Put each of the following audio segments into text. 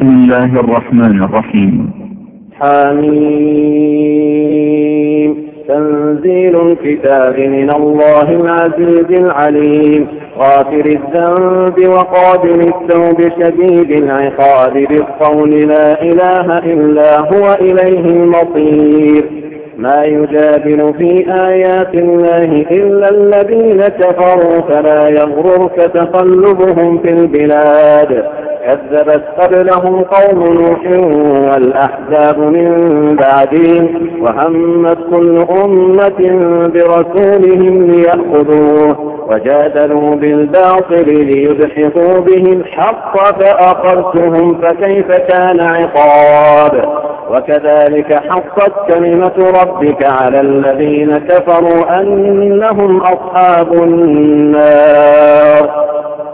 بسم الله الرحمن الرحيم. حميم. تنزيل الكتاب من الله العزيز العليم. غافر الذنب وقابل التوب شديد العقاب بالقول لا إله إلا هو إليه المصير. ما يجادل في آيات الله إلا الذين كفروا فلا يغررك تقلبهم في البلاد. كذبت قبلهم قوم نوح والأحزاب من بعدهم وهمت كل أمة برسولهم ليأخذوه وجادلوا بالباطل ليدحضوا به الحق فأخذتهم فكيف كان عقاب وكذلك حقت كلمة ربك على الذين كفروا أنهم أصحاب النار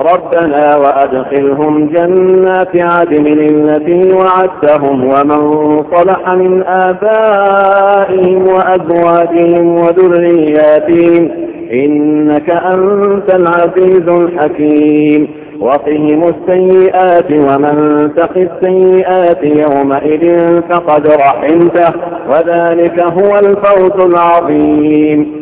ربنا وأدخلهم جنات عدن التي وعدتهم ومن صلح من آبائهم وأزواجهم وذرياتهم إنك أنت العزيز الحكيم وقهم السيئات ومن تق السيئات يومئذ فقد رحمته وذلك هو الفوز العظيم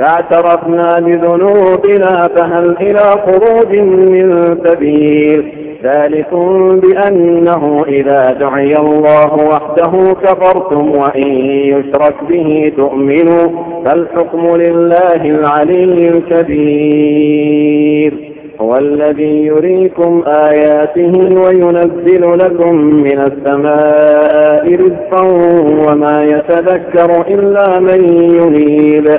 فاعترفنا بذنوبنا فهل إلى خروج من سبيل ذلكم بأنه إذا دعي الله وحده كفرتم وإن يشرك به تؤمنوا فالحكم لله العلي الكبير. هو الذي يريكم آياته وينزل لكم من السماء رزقا وما يتذكر إلا من ينيب.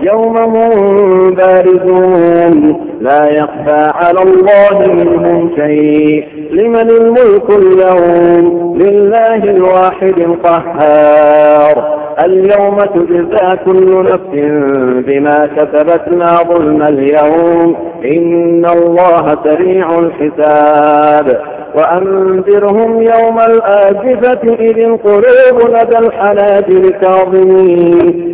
يوم هم بارزون لا يخفى على الله منهم شيء. لمن الملك اليوم؟ لله الواحد القهار. اليوم تجزى كل نفس بما كسبت لا ظلم اليوم. إن الله سريع الحساب. وأنذرهم يوم الآزفة إذ القلوب لدى الحناجر كاظمين.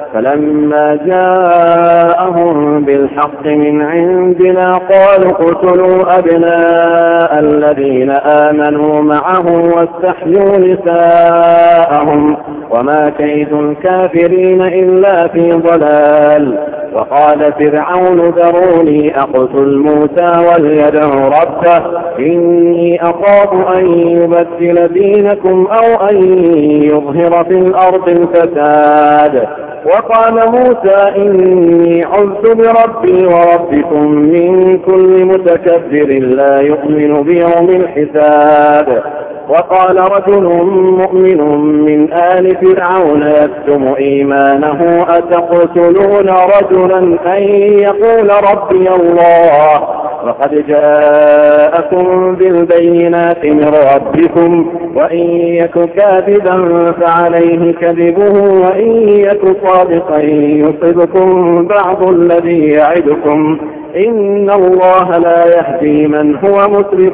فلما جاءهم بالحق من عندنا قالوا اقتلوا أبناء الذين آمنوا معه واستحيوا نساءهم وما كيد الكافرين إلا في ضلال. وقال فرعون ذروني أقتل موسى وليدع ربه إني أخاف أن يبدل دينكم أو أن يظهر في الأرض الفساد. وقال موسى إني عذت بربي وربكم من كل متكبر لا يؤمن بيوم الحساب. وقال رجل مؤمن من آل فرعون يكتم إيمانه أتقتلون رجلا أن يقول ربي الله؟ وقد جاءكم بالبينات من ربكم وإن يك كاذبا فعليه كذبه وإن يك صادقا يصبكم بعض الذي يعدكم. إن الله لا يهدي من هو مسرف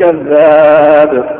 كذاب.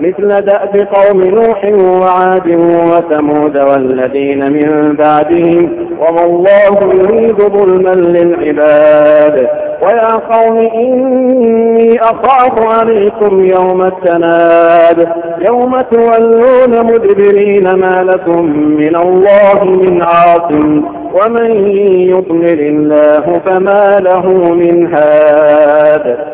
مثل دأب قوم نوح وعاد وثمود والذين من بعدهم وما الله يريد ظلما للعباد. ويا قوم إني أخاف عليكم يوم التناد. يوم تولون مدبرين ما لكم من الله من عاصم. ومن يضلل الله فما له من هاد.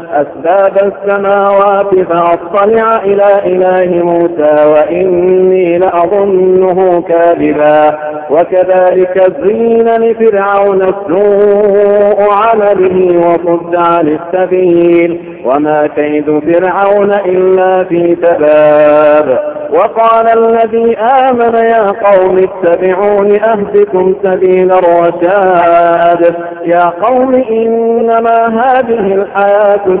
أسباب السماوات فأطلع إلى إله موسى وإني لأظنه كاذبا. وكذلك زين لفرعون السوء عمله وصد عن السبيل. وما كيد فرعون إلا في تباب. وقال الذي آمن يا قوم اتبعون أهدكم سبيل الرشاد. يا قوم إنما هذه الحياة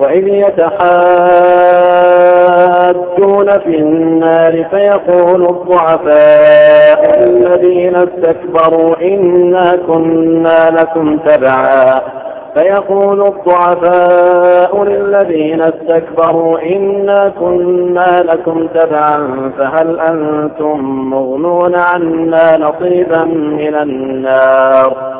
وإذ يتحاجون في النار فيقول الضعفاء الذين استكبروا إنا كنا لكم تبعا. فيقول الضعفاء للذين استكبروا إنا كنا لكم تبعا. فهل أنتم مغنون عنا نصيبا من النار؟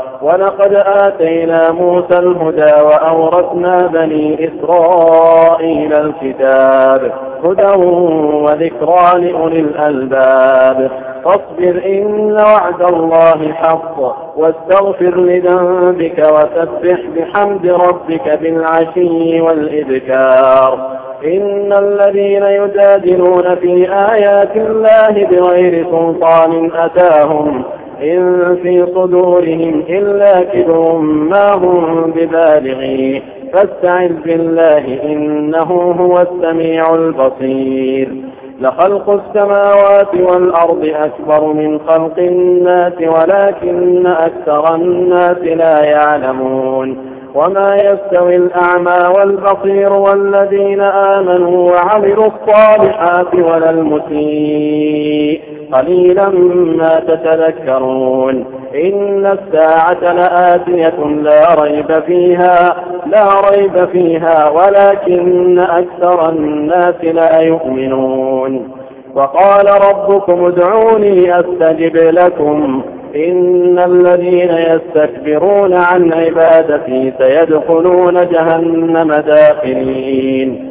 ولقد آتينا موسى الهدى وأورثنا بني إسرائيل الكتاب هدى وذكرى لأولي الألباب. فاصبر إن وعد الله حق واستغفر لذنبك وسبح بحمد ربك بالعشي والإذكار إن الذين يجادلون في آيات الله بغير سلطان أتاهم. إن في صدورهم إلا كبر ما هم ببالغيه فاستعذ بالله إنه هو السميع البصير. لخلق السماوات والأرض أكبر من خلق الناس ولكن أكثر الناس لا يعلمون. وما يستوي الأعمى والبصير والذين آمنوا وعملوا الصالحات ولا المسيء. قليلا ما تتذكرون. إن الساعة لآتية لا ريب فيها لا ريب فيها ولكن أكثر الناس لا يؤمنون. وقال ربكم ادعوني أستجب لكم. إن الذين يستكبرون عن عبادتي سيدخلون جهنم داخلين.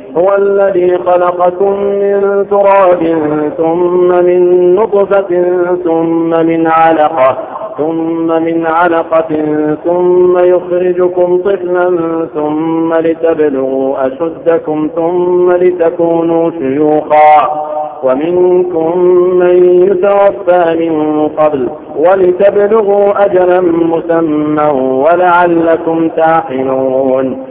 هو الذي خلقكم من تراب ثم من نطفة ثم من علقة ثم من علقة ثم يخرجكم طفلا ثم لتبلغوا أشدكم ثم لتكونوا شيوخا. ومنكم من يتوفى من قبل ولتبلغوا أجلا مسمى ولعلكم تعقلون.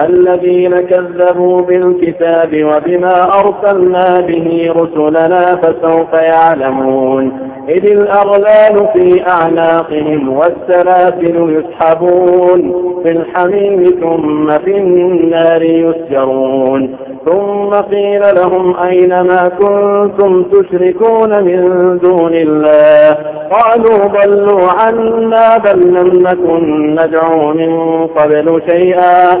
الذين كذبوا بالكتاب وبما أرسلنا به رسلنا فسوف يعلمون. إذ الأغلال في أعناقهم والسلاسل يسحبون. في الحميم ثم في النار يسجرون. ثم قيل لهم أين ما كنتم تشركون من دون الله؟ قالوا ضلوا عنا بل لم نكن ندعو من قبل شيئا.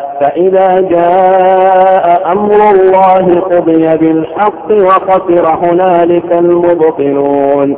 فإذا جاء أمر الله قضي بالحق وخسر هنالك المبطلون.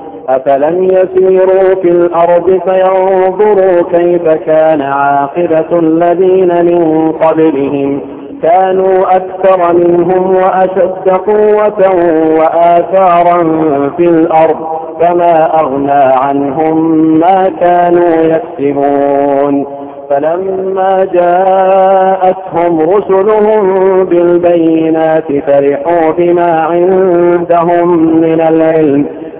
أفلم يسيروا في الأرض فينظروا كيف كان عاقبة الذين من قبلهم كانوا أكثر منهم وأشد قوة وآثارا في الأرض فما أغنى عنهم ما كانوا يكسبون فلما جاءتهم رسلهم بالبينات فرحوا بما عندهم من العلم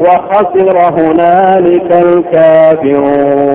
وخسر هنالك الكافرون.